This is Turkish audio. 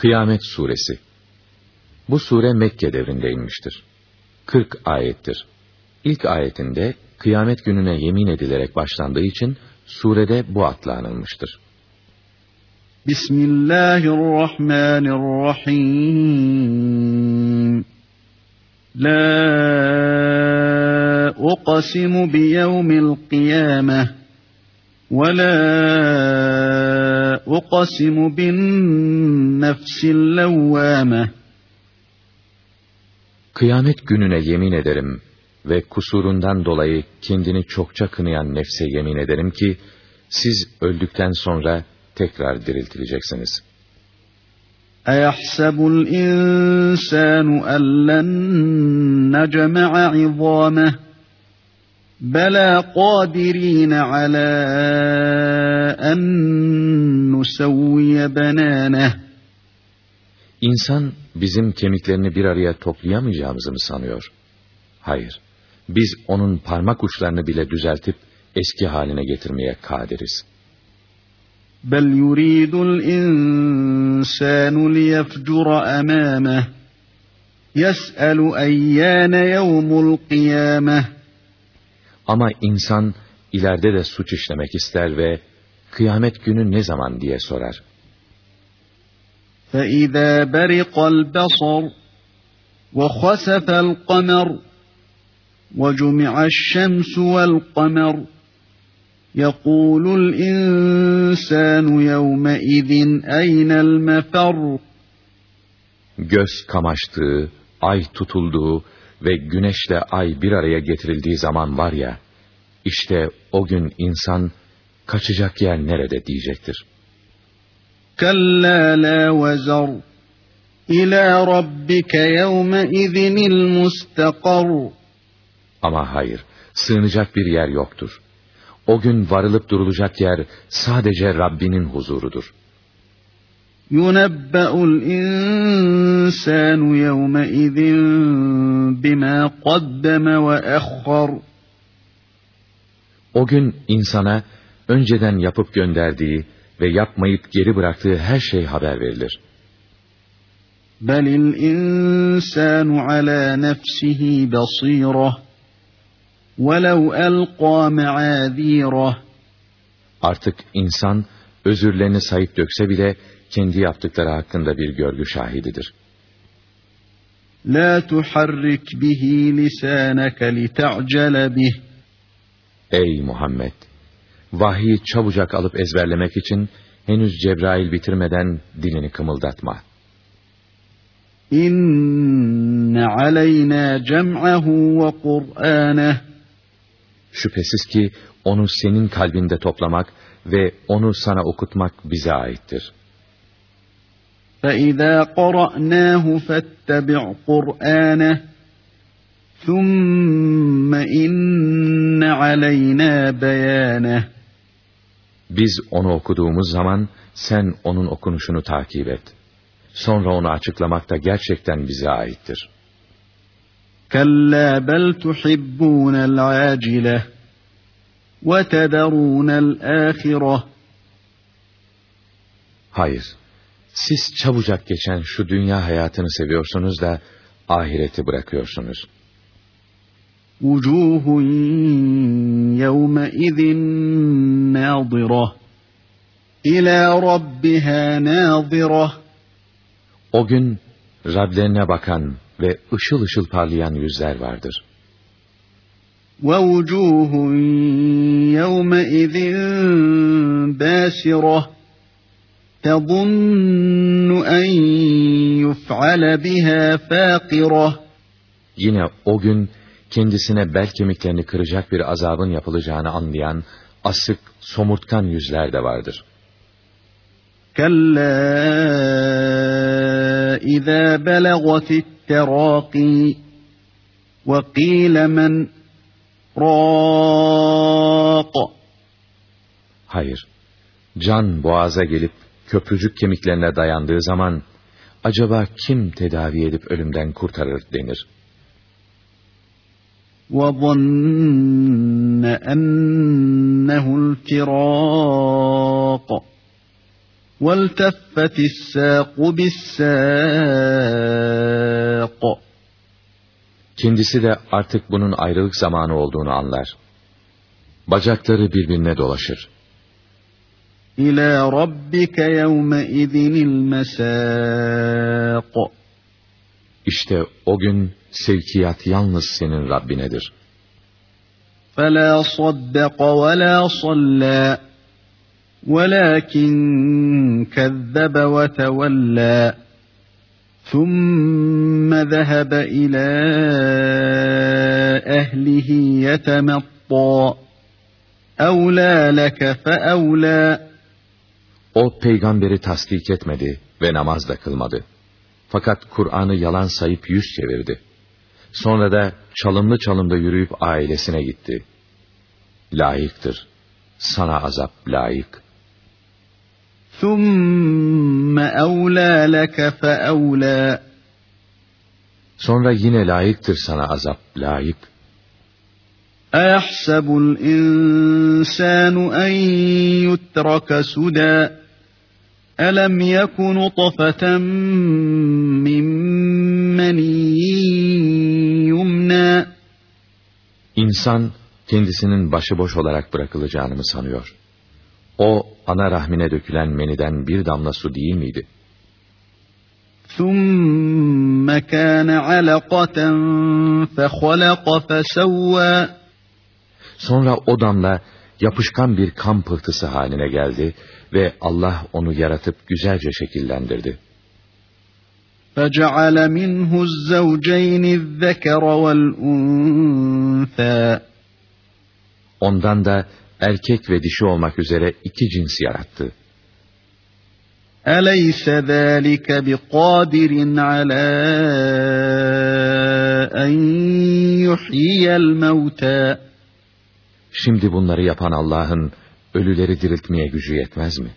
Kıyamet Suresi Bu sure Mekke devrinde inmiştir. 40 ayettir. İlk ayetinde kıyamet gününe yemin edilerek başlandığı için surede bu adla anılmıştır. Bismillahirrahmanirrahim. La uqsimu bi yevmil kıyameh ve la uqsimu bin nefsil levvâmeh Kıyamet gününe yemin ederim ve kusurundan dolayı kendini çokça kınayan nefse yemin ederim ki, siz öldükten sonra tekrar diriltileceksiniz. اَيَحْسَبُ الْاِنْسَانُ اَلَّنْ نَجَمَعَ عِظَامَهِ بَلَا قَادِر۪ينَ عَلَى اَنْ نُسَوِّيَ بَنَانَهِ İnsan bizim kemiklerini bir araya toplayamayacağımızı mı sanıyor? Hayır, biz onun parmak uçlarını bile düzeltip eski haline getirmeye kadiriz. بَلْ يُرِيدُ الْاِنْسَانُ لِيَفْجُرَ أَمَامَهِ يَسْأَلُ اَيَّانَ يَوْمُ الْقِيَامَةِ Ama insan ileride de suç işlemek ister ve kıyamet günü ne zaman diye sorar. فإذا برق البصر وخسف القمر وجمع الشمس والقمر يقول الإنسان يومئذ أين المفر Göz kamaştığı, ay tutulduğu ve güneşle ay bir araya getirildiği zaman var ya, işte o gün insan kaçacak yer nerede diyecektir. كلا لا وزر إلى ربك يومئذ المستقر Ama hayır, sığınacak bir yer yoktur. O gün varılıp durulacak yer sadece Rabbinin huzurudur. يُنَبَّأُ الْاِنْسَانُ يَوْمَئِذٍ بِمَا قَدَّمَ وَأَخَّرُ O gün insana önceden yapıp gönderdiği ve yapmayıp geri bıraktığı her şey haber verilir. بَلِ الْاِنْسَانُ عَلَى نَفْسِهِ بَصِيرَةٌ وَلَوْ أَلْقَى مَعَاذِيرَهُ Artık insan özürlerini sayıp dökse bile kendi yaptıkları hakkında bir görgü şahididir. La tuharrik bihi lisanaka lita'cele bih. Ey Muhammed! Vahyi çabucak alıp ezberlemek için henüz Cebrail bitirmeden dilini kımıldatma. İnne aleyna cem'ahu ve Kur'aneh. Şüphesiz ki onu senin kalbinde toplamak ve onu sana okutmak bize aittir. فَإِذَا قَرَأْنَاهُ فَاتَّبِعْ قُرْآنَهُ ثُمَّ إِنَّ عَلَيْنَا بَيَانَهُ biz onu okuduğumuz zaman sen onun okunuşunu takip et. Sonra onu açıklamak da gerçekten bize aittir. Kalla bel tuhibbunel acile ve tederunel ahireh. Hayır, siz çabucak geçen şu dünya hayatını seviyorsunuz da ahireti bırakıyorsunuz.'' وُجُوهٌ يَوْمَئِذٍ نَاظِرَةٌ إِلَى رَبِّهَا نَاظِرَةٌ O gün Rablerine bakan ve ışıl ışıl parlayan yüzler vardır. وَوُجُوهٌ يَوْمَئِذٍ بَاسِرَةٌ تَظُنُّ أَنْ يُفْعَلَ بِهَا فَاقِرَةٌ Yine o gün kendisine bel kemiklerini kıracak bir azabın yapılacağını anlayan asık, somurtkan yüzler de vardır. Kalla izâ belagatit terâqî ve qîle men Hayır, can boğaza gelip köprücük kemiklerine dayandığı zaman acaba kim tedavi edip ölümden kurtarır denir. وظن أنه الفراق وَالْتَفَّتِ السَّاقُ بِالسَّاقِ Kendisi de artık bunun ayrılık zamanı olduğunu anlar. Bacakları birbirine dolaşır. İlâ rabbike yevmeidinil mesâq. İşte o gün sevkiyat yalnız senin Rabbinedir. فَلَا صَدَّقَ وَلَا صَلَّى وَلَكِنْ كَذَّبَ وَتَوَلَّى ثُمَّ ذَهَبَ إِلَى أَهْلِهِ يَتَمَطَّى أَوْلَى لَكَ فَأَوْلَى O peygamberi tasdik etmedi ve namaz da kılmadı. Fakat Kur'an'ı yalan sayıp yüz çevirdi. Sonra da çalımlı çalımda yürüyüp ailesine gitti. Layıktır. Sana azap layık. ثُمَّ أَوْلَى لَكَ فَأَوْلَى Sonra yine layıktır sana azap layık. أَيَحْسَبُ الْإِنسَانُ أَنْ يُتْرَكَ سُدًى أَلَمْ يَكُ نُطْفَةً مِّن مَّنِيٍّ يُمْنَىٰ İnsan kendisinin başıboş olarak bırakılacağını mı sanıyor? O ana rahmine dökülen meniden bir damla su değil miydi? ثُمَّ كَانَ عَلَقَةً فَخَلَقَ فَسَوَّى Sonra o damla yapışkan bir kan pıhtısı haline geldi ve Allah onu yaratıp güzelce şekillendirdi. فَجَعَلَ مِنْهُ الزَّوْجَيْنِ الذَّكَرَ وَالْأُنْثَى Ondan da erkek ve dişi olmak üzere iki cins yarattı. أَلَيْسَ ذَٰلِكَ بِقَادِرٍ عَلَىٰ أَنْ يُحْيِيَ الْمَوْتَى Şimdi bunları yapan Allah'ın ölüleri diriltmeye gücü yetmez mi?